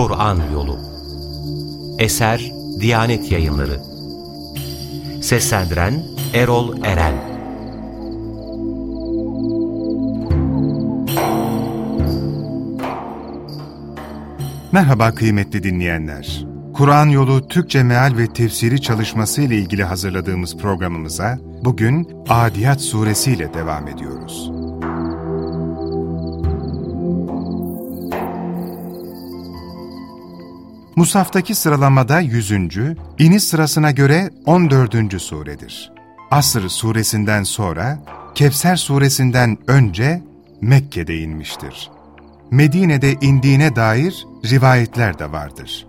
Kur'an Yolu Eser Diyanet Yayınları Seslendiren Erol Eren Merhaba kıymetli dinleyenler. Kur'an Yolu Türkçe Meal ve Tefsiri çalışması ile ilgili hazırladığımız programımıza bugün Adiyat Suresi ile devam ediyoruz. Musaftaki sıralamada 100. iniş sırasına göre 14. suredir. Asr suresinden sonra, Kevser suresinden önce Mekke'de inmiştir. Medine'de indiğine dair rivayetler de vardır.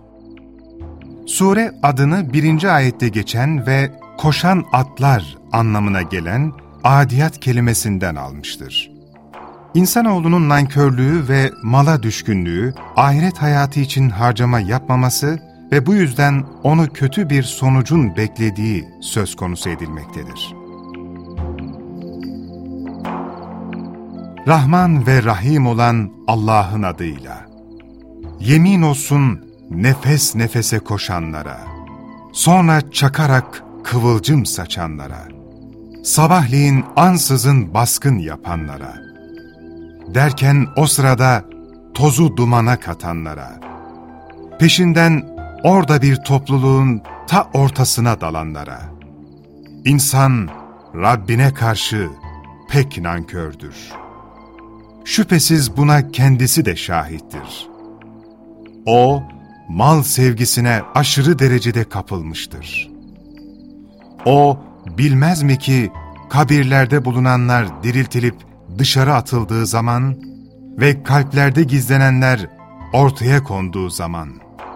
Sure adını birinci ayette geçen ve koşan atlar anlamına gelen adiyat kelimesinden almıştır. İnsanoğlunun nankörlüğü ve mala düşkünlüğü, ahiret hayatı için harcama yapmaması ve bu yüzden onu kötü bir sonucun beklediği söz konusu edilmektedir. Rahman ve Rahim olan Allah'ın adıyla. Yemin olsun nefes nefese koşanlara, sonra çakarak kıvılcım saçanlara, sabahleyin ansızın baskın yapanlara, derken o sırada tozu dumana katanlara, peşinden orada bir topluluğun ta ortasına dalanlara, insan Rabbine karşı pek nankördür. Şüphesiz buna kendisi de şahittir. O, mal sevgisine aşırı derecede kapılmıştır. O, bilmez mi ki kabirlerde bulunanlar diriltilip dışarı atıldığı zaman ve kalplerde gizlenenler ortaya konduğu zaman,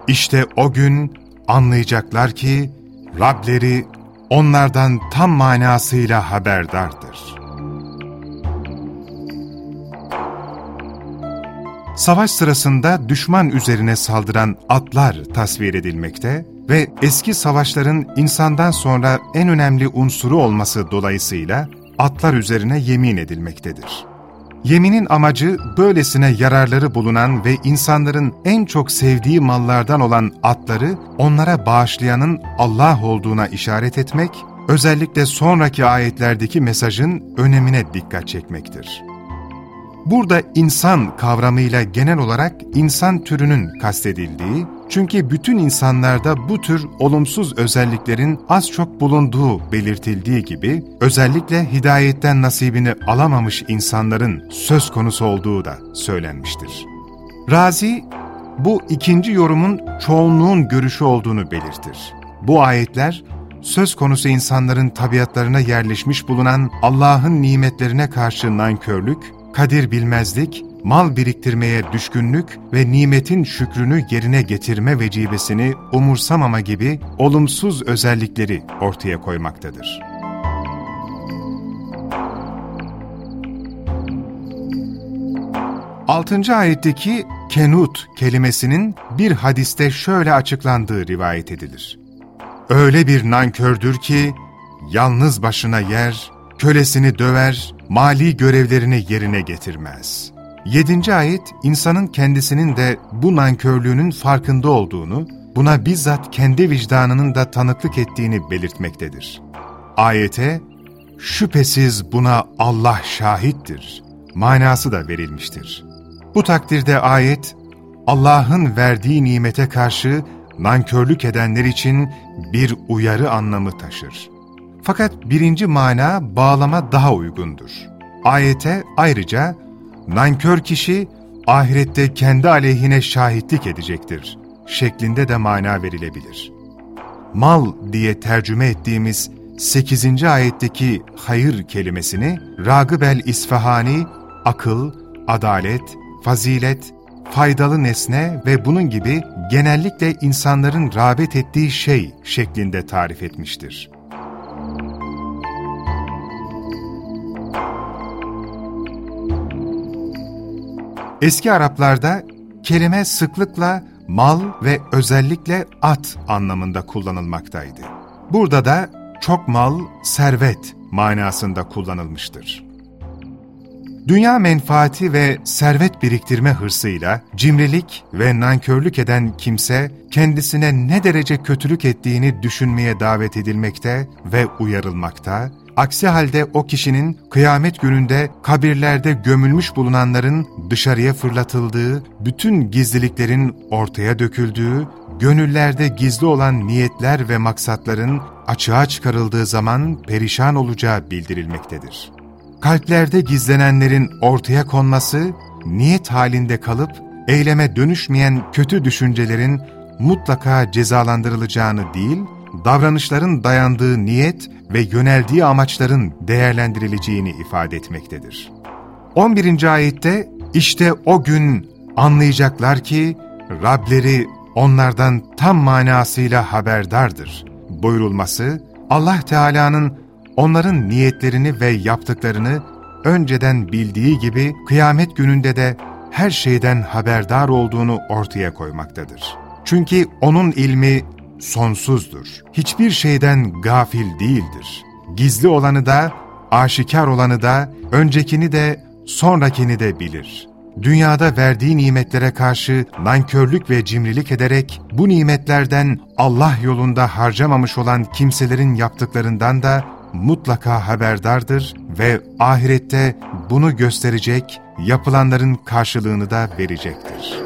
işte o gün anlayacaklar ki Rableri onlardan tam manasıyla haberdardır. Savaş sırasında düşman üzerine saldıran atlar tasvir edilmekte ve eski savaşların insandan sonra en önemli unsuru olması dolayısıyla atlar üzerine yemin edilmektedir. Yeminin amacı böylesine yararları bulunan ve insanların en çok sevdiği mallardan olan atları onlara bağışlayanın Allah olduğuna işaret etmek, özellikle sonraki ayetlerdeki mesajın önemine dikkat çekmektir. Burada insan kavramıyla genel olarak insan türünün kastedildiği, çünkü bütün insanlarda bu tür olumsuz özelliklerin az çok bulunduğu belirtildiği gibi, özellikle hidayetten nasibini alamamış insanların söz konusu olduğu da söylenmiştir. Razi, bu ikinci yorumun çoğunluğun görüşü olduğunu belirtir. Bu ayetler, söz konusu insanların tabiatlarına yerleşmiş bulunan Allah'ın nimetlerine karşı nankörlük, kadir bilmezlik, mal biriktirmeye düşkünlük ve nimetin şükrünü yerine getirme vecibesini umursamama gibi olumsuz özellikleri ortaya koymaktadır. Altıncı ayetteki kenut kelimesinin bir hadiste şöyle açıklandığı rivayet edilir. Öyle bir nankördür ki, yalnız başına yer, kölesini döver, mali görevlerini yerine getirmez. Yedinci ayet, insanın kendisinin de bu nankörlüğünün farkında olduğunu, buna bizzat kendi vicdanının da tanıklık ettiğini belirtmektedir. Ayete, şüphesiz buna Allah şahittir, manası da verilmiştir. Bu takdirde ayet, Allah'ın verdiği nimete karşı nankörlük edenler için bir uyarı anlamı taşır. Fakat birinci mana bağlama daha uygundur. Ayete ayrıca nankör kişi ahirette kendi aleyhine şahitlik edecektir şeklinde de mana verilebilir. Mal diye tercüme ettiğimiz 8. ayetteki hayır kelimesini Ragıb el-İsfahani akıl, adalet, fazilet, faydalı nesne ve bunun gibi genellikle insanların rağbet ettiği şey şeklinde tarif etmiştir. Eski Araplarda kelime sıklıkla mal ve özellikle at anlamında kullanılmaktaydı. Burada da çok mal, servet manasında kullanılmıştır. Dünya menfaati ve servet biriktirme hırsıyla cimrilik ve nankörlük eden kimse kendisine ne derece kötülük ettiğini düşünmeye davet edilmekte ve uyarılmakta, aksi halde o kişinin kıyamet gününde kabirlerde gömülmüş bulunanların dışarıya fırlatıldığı, bütün gizliliklerin ortaya döküldüğü, gönüllerde gizli olan niyetler ve maksatların açığa çıkarıldığı zaman perişan olacağı bildirilmektedir. Kalplerde gizlenenlerin ortaya konması, niyet halinde kalıp eyleme dönüşmeyen kötü düşüncelerin mutlaka cezalandırılacağını değil, davranışların dayandığı niyet ve yöneldiği amaçların değerlendirileceğini ifade etmektedir. 11. ayette işte o gün anlayacaklar ki Rableri onlardan tam manasıyla haberdardır buyurulması, Allah Teala'nın onların niyetlerini ve yaptıklarını önceden bildiği gibi kıyamet gününde de her şeyden haberdar olduğunu ortaya koymaktadır. Çünkü O'nun ilmi sonsuzdur. Hiçbir şeyden gafil değildir. Gizli olanı da, aşikar olanı da, öncekini de, sonrakini de bilir. Dünyada verdiği nimetlere karşı nankörlük ve cimrilik ederek bu nimetlerden Allah yolunda harcamamış olan kimselerin yaptıklarından da mutlaka haberdardır ve ahirette bunu gösterecek, yapılanların karşılığını da verecektir.